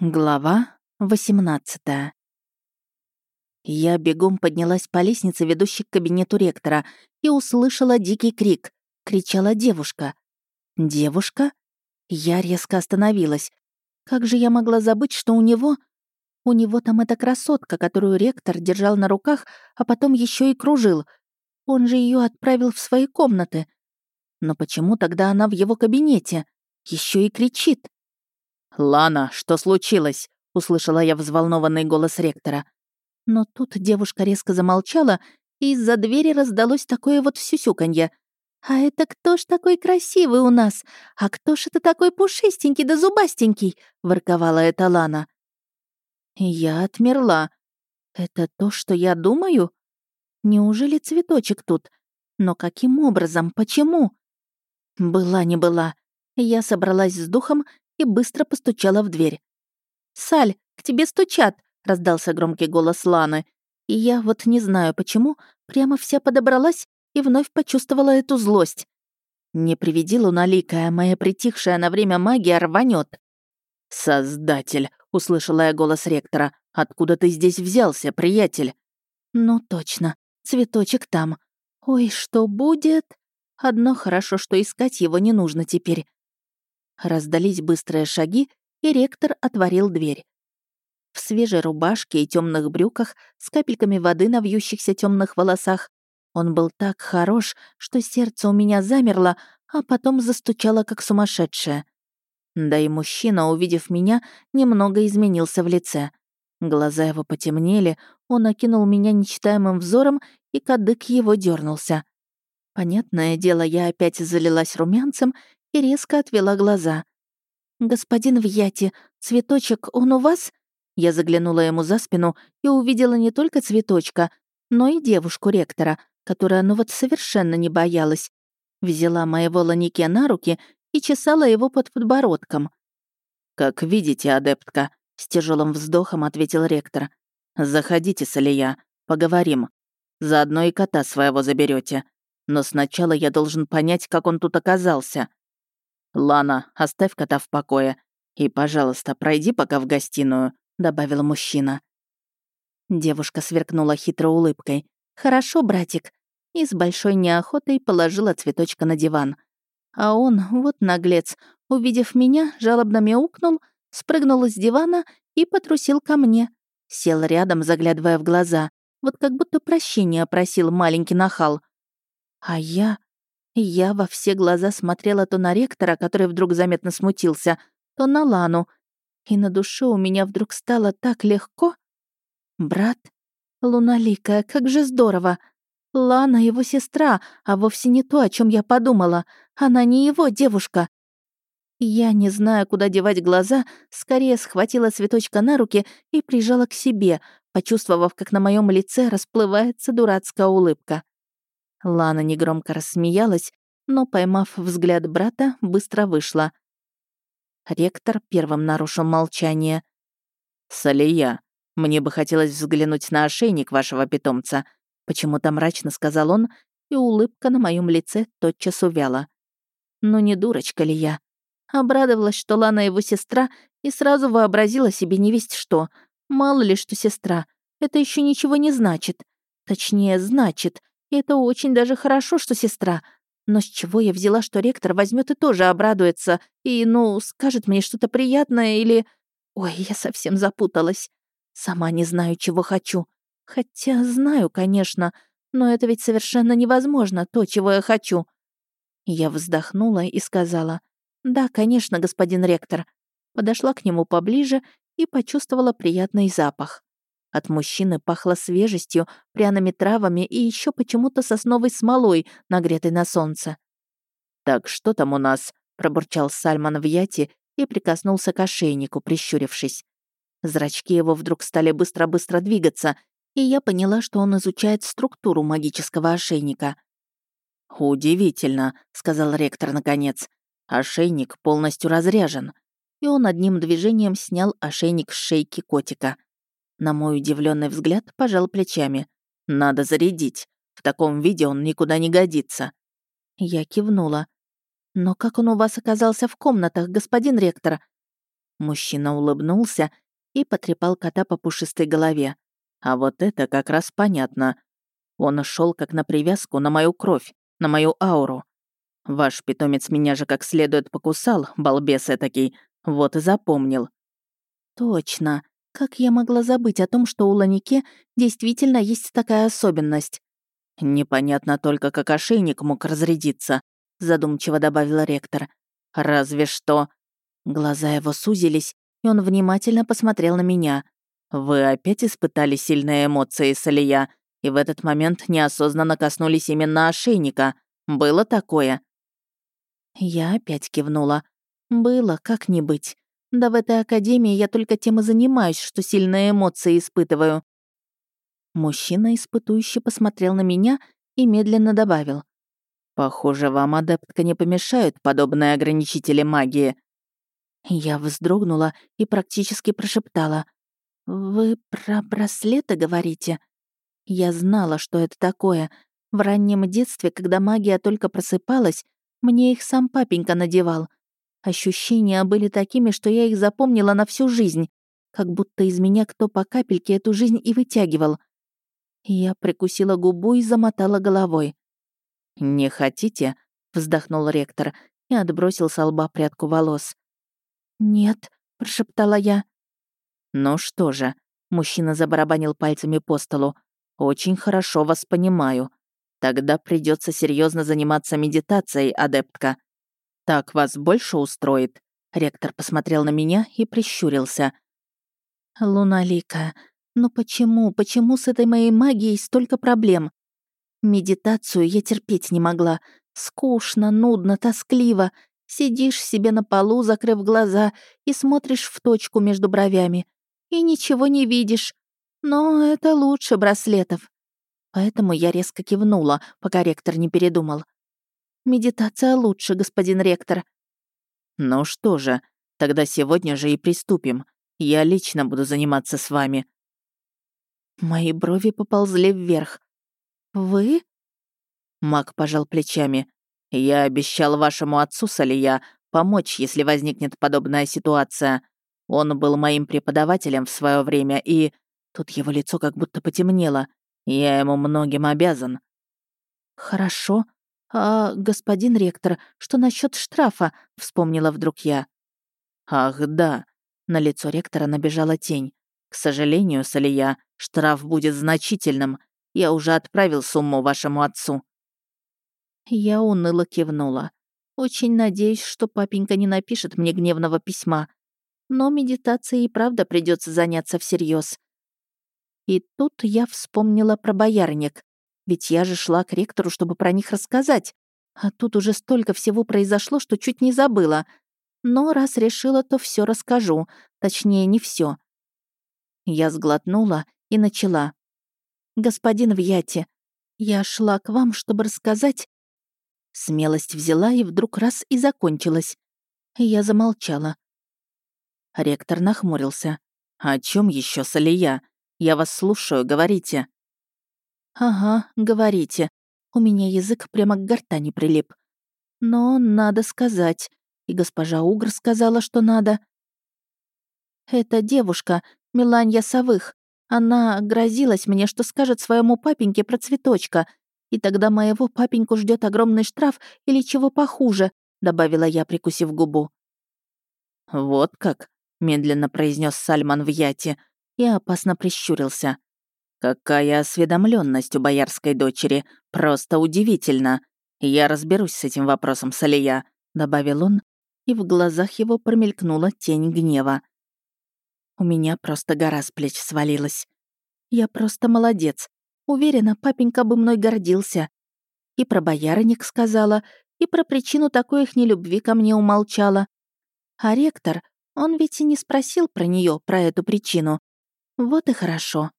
Глава 18 Я бегом поднялась по лестнице, ведущей к кабинету ректора, и услышала дикий крик. Кричала девушка. «Девушка?» Я резко остановилась. Как же я могла забыть, что у него... У него там эта красотка, которую ректор держал на руках, а потом еще и кружил. Он же ее отправил в свои комнаты. Но почему тогда она в его кабинете? Еще и кричит. «Лана, что случилось?» — услышала я взволнованный голос ректора. Но тут девушка резко замолчала, и из-за двери раздалось такое вот сюсюканье. «А это кто ж такой красивый у нас? А кто ж это такой пушистенький да зубастенький?» — ворковала эта Лана. Я отмерла. «Это то, что я думаю? Неужели цветочек тут? Но каким образом? Почему?» Была не была. Я собралась с духом и быстро постучала в дверь. «Саль, к тебе стучат!» — раздался громкий голос Ланы. И я вот не знаю почему, прямо вся подобралась и вновь почувствовала эту злость. Не приведи луналикая, моя притихшая на время магия рванет. «Создатель!» — услышала я голос ректора. «Откуда ты здесь взялся, приятель?» «Ну точно, цветочек там. Ой, что будет?» Одно хорошо, что искать его не нужно теперь. Раздались быстрые шаги, и ректор отворил дверь. В свежей рубашке и темных брюках с капельками воды на вьющихся темных волосах он был так хорош, что сердце у меня замерло, а потом застучало как сумасшедшее. Да и мужчина, увидев меня, немного изменился в лице. Глаза его потемнели, он окинул меня нечитаемым взором, и кадык его дернулся. Понятное дело, я опять залилась румянцем и резко отвела глаза. «Господин Вьяти, цветочек, он у вас?» Я заглянула ему за спину и увидела не только цветочка, но и девушку ректора, которая ну вот совершенно не боялась. Взяла моего ланике на руки и чесала его под подбородком. «Как видите, адептка», — с тяжелым вздохом ответил ректор. «Заходите, Салия, поговорим. Заодно и кота своего заберете. Но сначала я должен понять, как он тут оказался. «Лана, оставь кота в покое. И, пожалуйста, пройди пока в гостиную», — добавил мужчина. Девушка сверкнула хитрой улыбкой. «Хорошо, братик». И с большой неохотой положила цветочка на диван. А он, вот наглец, увидев меня, жалобно мяукнул, спрыгнул с дивана и потрусил ко мне. Сел рядом, заглядывая в глаза. Вот как будто прощения просил маленький нахал. А я... Я во все глаза смотрела то на ректора, который вдруг заметно смутился, то на Лану. И на душе у меня вдруг стало так легко. Брат? Луналикая, как же здорово! Лана его сестра, а вовсе не то, о чем я подумала. Она не его девушка. Я, не зная, куда девать глаза, скорее схватила цветочка на руки и прижала к себе, почувствовав, как на моем лице расплывается дурацкая улыбка. Лана негромко рассмеялась, но, поймав взгляд брата, быстро вышла. Ректор первым нарушил молчание. «Салия, мне бы хотелось взглянуть на ошейник вашего питомца», почему-то мрачно сказал он, и улыбка на моем лице тотчас увяла. Ну не дурочка ли я? Обрадовалась, что Лана его сестра, и сразу вообразила себе невесть что. Мало ли, что сестра. Это еще ничего не значит. Точнее, значит. Это очень даже хорошо, что сестра. Но с чего я взяла, что ректор возьмет и тоже обрадуется, и, ну, скажет мне что-то приятное или... Ой, я совсем запуталась. Сама не знаю, чего хочу. Хотя знаю, конечно, но это ведь совершенно невозможно, то, чего я хочу. Я вздохнула и сказала, «Да, конечно, господин ректор». Подошла к нему поближе и почувствовала приятный запах. От мужчины пахло свежестью, пряными травами и еще почему-то сосновой смолой, нагретой на солнце. «Так что там у нас?» — пробурчал Сальман в яте и прикоснулся к ошейнику, прищурившись. Зрачки его вдруг стали быстро-быстро двигаться, и я поняла, что он изучает структуру магического ошейника. «Удивительно», — сказал ректор наконец. «Ошейник полностью разряжен». И он одним движением снял ошейник с шейки котика. На мой удивленный взгляд пожал плечами. «Надо зарядить. В таком виде он никуда не годится». Я кивнула. «Но как он у вас оказался в комнатах, господин ректор?» Мужчина улыбнулся и потрепал кота по пушистой голове. А вот это как раз понятно. Он шел как на привязку на мою кровь, на мою ауру. Ваш питомец меня же как следует покусал, балбес этакий, вот и запомнил. Точно. Как я могла забыть о том, что у Ланике действительно есть такая особенность? Непонятно только, как ошейник мог разрядиться, задумчиво добавил ректор. Разве что... Глаза его сузились, и он внимательно посмотрел на меня. «Вы опять испытали сильные эмоции, Салия, и в этот момент неосознанно коснулись именно ошейника. Было такое?» Я опять кивнула. «Было, как не быть. Да в этой академии я только тем и занимаюсь, что сильные эмоции испытываю». Мужчина испытующе посмотрел на меня и медленно добавил. «Похоже, вам, адептка, не помешают подобные ограничители магии». Я вздрогнула и практически прошептала. «Вы про браслеты говорите?» Я знала, что это такое. В раннем детстве, когда магия только просыпалась, мне их сам папенька надевал. Ощущения были такими, что я их запомнила на всю жизнь, как будто из меня кто по капельке эту жизнь и вытягивал. Я прикусила губу и замотала головой. «Не хотите?» — вздохнул ректор и отбросил с лба прядку волос. «Нет», — прошептала я. «Ну что же», — мужчина забарабанил пальцами по столу, «очень хорошо вас понимаю. Тогда придется серьезно заниматься медитацией, адептка. Так вас больше устроит?» Ректор посмотрел на меня и прищурился. «Луналика, ну почему, почему с этой моей магией столько проблем? Медитацию я терпеть не могла. Скучно, нудно, тоскливо. Сидишь себе на полу, закрыв глаза, и смотришь в точку между бровями. И ничего не видишь. Но это лучше браслетов. Поэтому я резко кивнула, пока ректор не передумал. «Медитация лучше, господин ректор». «Ну что же, тогда сегодня же и приступим. Я лично буду заниматься с вами». Мои брови поползли вверх. «Вы?» Мак пожал плечами. «Я обещал вашему отцу, Салия, помочь, если возникнет подобная ситуация. Он был моим преподавателем в свое время, и...» Тут его лицо как будто потемнело. Я ему многим обязан». «Хорошо. А, господин ректор, что насчет штрафа?» — вспомнила вдруг я. «Ах, да». На лицо ректора набежала тень. «К сожалению, Салия, штраф будет значительным. Я уже отправил сумму вашему отцу». Я уныло кивнула. Очень надеюсь, что папенька не напишет мне гневного письма. Но медитацией и правда придется заняться всерьез. И тут я вспомнила про боярник. Ведь я же шла к ректору, чтобы про них рассказать. А тут уже столько всего произошло, что чуть не забыла. Но раз решила, то все расскажу. Точнее, не все. Я сглотнула и начала. «Господин Вьяти, я шла к вам, чтобы рассказать...» Смелость взяла и вдруг раз и закончилась. Я замолчала. Ректор нахмурился. «О чем еще, Салия? Я вас слушаю, говорите». «Ага, говорите. У меня язык прямо к гортани прилип. Но надо сказать. И госпожа Угр сказала, что надо. Эта девушка, Миланья Савых, она грозилась мне, что скажет своему папеньке про цветочка, и тогда моего папеньку ждет огромный штраф или чего похуже», — добавила я, прикусив губу. «Вот как», — медленно произнес Сальман в яте, и опасно прищурился. «Какая осведомленность у боярской дочери! Просто удивительно! Я разберусь с этим вопросом, Салия», — добавил он, и в глазах его промелькнула тень гнева. У меня просто гора с плеч свалилась. Я просто молодец. Уверена, папенька бы мной гордился. И про боярник сказала, и про причину такой их нелюбви ко мне умолчала. А ректор, он ведь и не спросил про нее, про эту причину. Вот и хорошо.